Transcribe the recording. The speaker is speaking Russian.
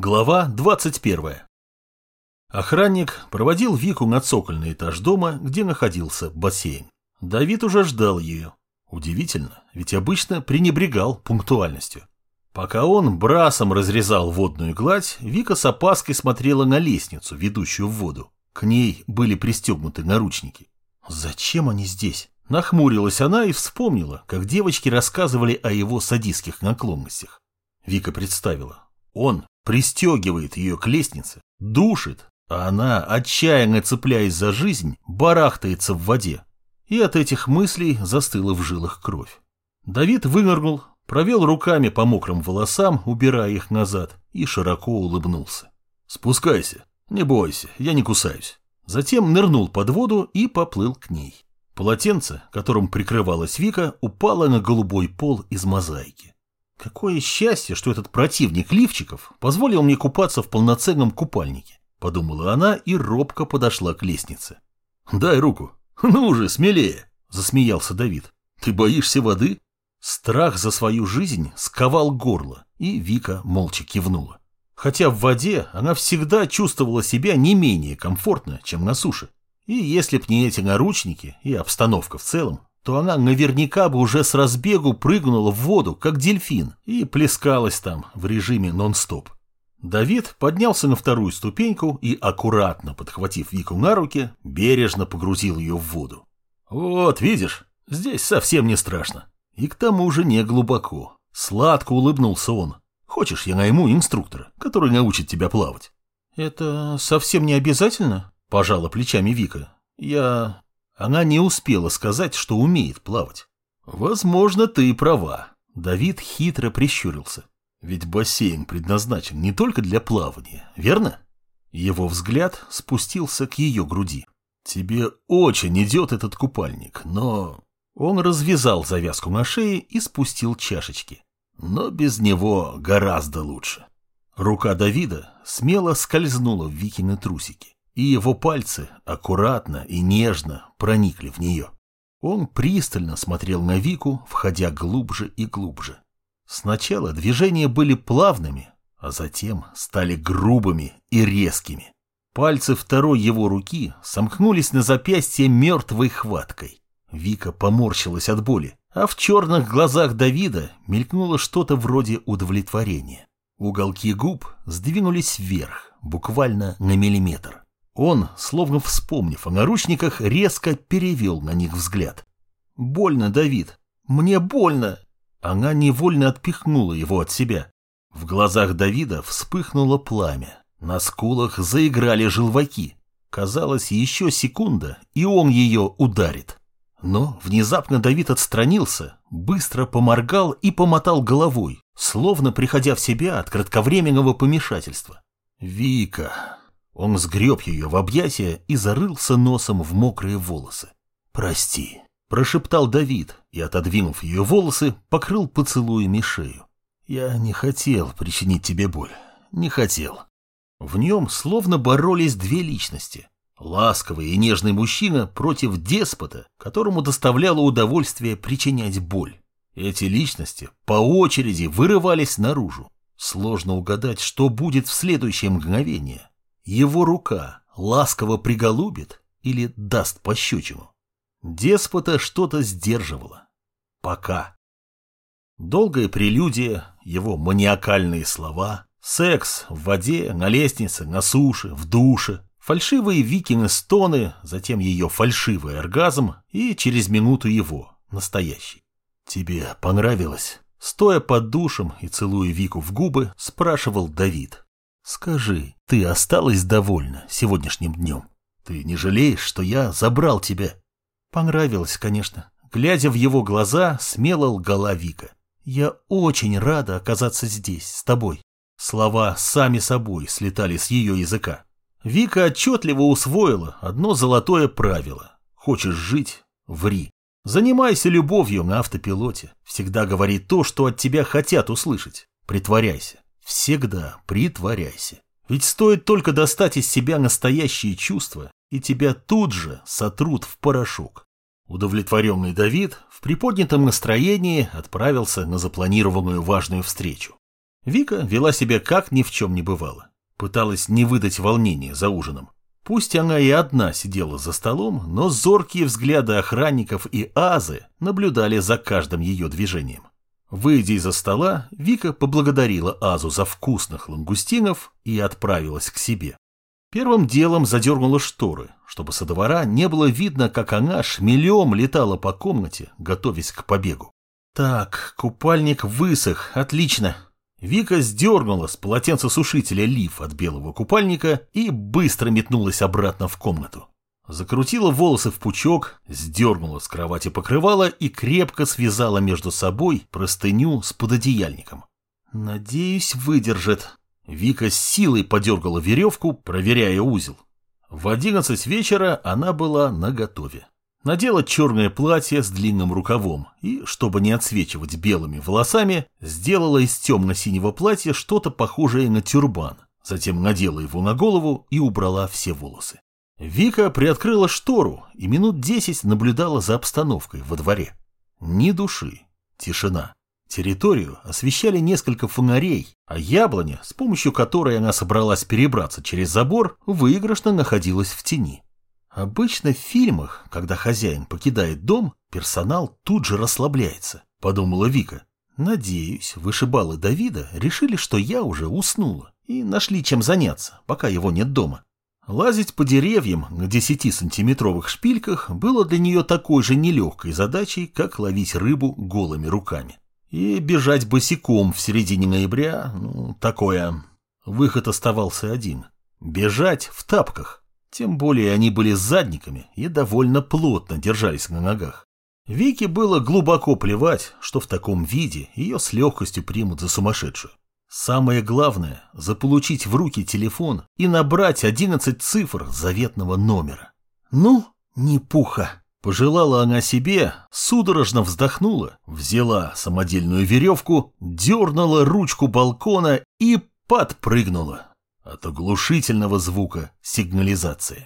Глава 21. Охранник проводил Вику на цокольный этаж дома, где находился бассейн. Давид уже ждал ее. Удивительно, ведь обычно пренебрегал пунктуальностью. Пока он брасом разрезал водную гладь, Вика с опаской смотрела на лестницу, ведущую в воду. К ней были пристегнуты наручники. Зачем они здесь? Нахмурилась она и вспомнила, как девочки рассказывали о его садистских наклонностях. Вика представила. Он пристегивает ее к лестнице, душит, а она, отчаянно цепляясь за жизнь, барахтается в воде. И от этих мыслей застыла в жилах кровь. Давид вынырнул, провел руками по мокрым волосам, убирая их назад, и широко улыбнулся. «Спускайся, не бойся, я не кусаюсь». Затем нырнул под воду и поплыл к ней. Полотенце, которым прикрывалась Вика, упало на голубой пол из мозаики. Какое счастье, что этот противник лифчиков позволил мне купаться в полноценном купальнике, подумала она и робко подошла к лестнице. Дай руку. Ну уже, смелее, засмеялся Давид. Ты боишься воды? Страх за свою жизнь сковал горло, и Вика молча кивнула. Хотя в воде она всегда чувствовала себя не менее комфортно, чем на суше. И если б не эти наручники и обстановка в целом, то она наверняка бы уже с разбегу прыгнула в воду, как дельфин, и плескалась там в режиме нон-стоп. Давид поднялся на вторую ступеньку и, аккуратно подхватив Вику на руки, бережно погрузил ее в воду. «Вот, видишь, здесь совсем не страшно. И к тому же не глубоко». Сладко улыбнулся он. «Хочешь, я найму инструктора, который научит тебя плавать?» «Это совсем не обязательно?» – пожала плечами Вика. «Я... Она не успела сказать, что умеет плавать. Возможно, ты права. Давид хитро прищурился. Ведь бассейн предназначен не только для плавания, верно? Его взгляд спустился к ее груди. Тебе очень идет этот купальник, но... Он развязал завязку на шее и спустил чашечки. Но без него гораздо лучше. Рука Давида смело скользнула в Викины трусики и его пальцы аккуратно и нежно проникли в нее. Он пристально смотрел на Вику, входя глубже и глубже. Сначала движения были плавными, а затем стали грубыми и резкими. Пальцы второй его руки сомкнулись на запястье мертвой хваткой. Вика поморщилась от боли, а в черных глазах Давида мелькнуло что-то вроде удовлетворения. Уголки губ сдвинулись вверх, буквально на миллиметр. Он, словно вспомнив о наручниках, резко перевел на них взгляд. «Больно, Давид! Мне больно!» Она невольно отпихнула его от себя. В глазах Давида вспыхнуло пламя. На скулах заиграли желваки. Казалось, еще секунда, и он ее ударит. Но внезапно Давид отстранился, быстро поморгал и помотал головой, словно приходя в себя от кратковременного помешательства. «Вика!» Он сгреб ее в объятия и зарылся носом в мокрые волосы. «Прости», – прошептал Давид и, отодвинув ее волосы, покрыл поцелуями шею. «Я не хотел причинить тебе боль. Не хотел». В нем словно боролись две личности. Ласковый и нежный мужчина против деспота, которому доставляло удовольствие причинять боль. Эти личности по очереди вырывались наружу. Сложно угадать, что будет в следующее мгновение. Его рука ласково приголубит или даст пощечину. Деспота что-то сдерживало. Пока. Долгая прелюдия, его маниакальные слова, секс в воде, на лестнице, на суше, в душе, фальшивые викины стоны, затем ее фальшивый оргазм и через минуту его, настоящий. «Тебе понравилось?» Стоя под душем и целуя Вику в губы, спрашивал Давид. Скажи, ты осталась довольна сегодняшним днем? Ты не жалеешь, что я забрал тебя? Понравилось, конечно. Глядя в его глаза, смело лгала Вика. Я очень рада оказаться здесь, с тобой. Слова сами собой слетали с ее языка. Вика отчетливо усвоила одно золотое правило. Хочешь жить – ври. Занимайся любовью на автопилоте. Всегда говори то, что от тебя хотят услышать. Притворяйся. Всегда притворяйся. Ведь стоит только достать из себя настоящие чувства, и тебя тут же сотрут в порошок. Удовлетворенный Давид в приподнятом настроении отправился на запланированную важную встречу. Вика вела себя как ни в чем не бывало. Пыталась не выдать волнения за ужином. Пусть она и одна сидела за столом, но зоркие взгляды охранников и Азы наблюдали за каждым ее движением. Выйдя из-за стола, Вика поблагодарила Азу за вкусных лангустинов и отправилась к себе. Первым делом задернула шторы, чтобы со двора не было видно, как она шмелем летала по комнате, готовясь к побегу. Так, купальник высох, отлично. Вика сдернула с полотенцесушителя лиф от белого купальника и быстро метнулась обратно в комнату. Закрутила волосы в пучок, сдернула с кровати покрывало и крепко связала между собой простыню с пододеяльником. «Надеюсь, выдержит», Вика с силой подергала веревку, проверяя узел. В одиннадцать вечера она была наготове. Надела черное платье с длинным рукавом и, чтобы не отсвечивать белыми волосами, сделала из темно-синего платья что-то похожее на тюрбан. Затем надела его на голову и убрала все волосы. Вика приоткрыла штору и минут десять наблюдала за обстановкой во дворе. Ни души, тишина. Территорию освещали несколько фонарей, а яблоня, с помощью которой она собралась перебраться через забор, выигрышно находилась в тени. Обычно в фильмах, когда хозяин покидает дом, персонал тут же расслабляется, подумала Вика. Надеюсь, вышибалы Давида решили, что я уже уснула, и нашли чем заняться, пока его нет дома. Лазить по деревьям на 10-сантиметровых шпильках было для нее такой же нелегкой задачей, как ловить рыбу голыми руками. И бежать босиком в середине ноября, ну, такое. Выход оставался один. Бежать в тапках. Тем более они были задниками и довольно плотно держались на ногах. Вике было глубоко плевать, что в таком виде ее с легкостью примут за сумасшедшую. Самое главное – заполучить в руки телефон и набрать 11 цифр заветного номера. Ну, не пуха. Пожелала она себе, судорожно вздохнула, взяла самодельную веревку, дернула ручку балкона и подпрыгнула от оглушительного звука сигнализации.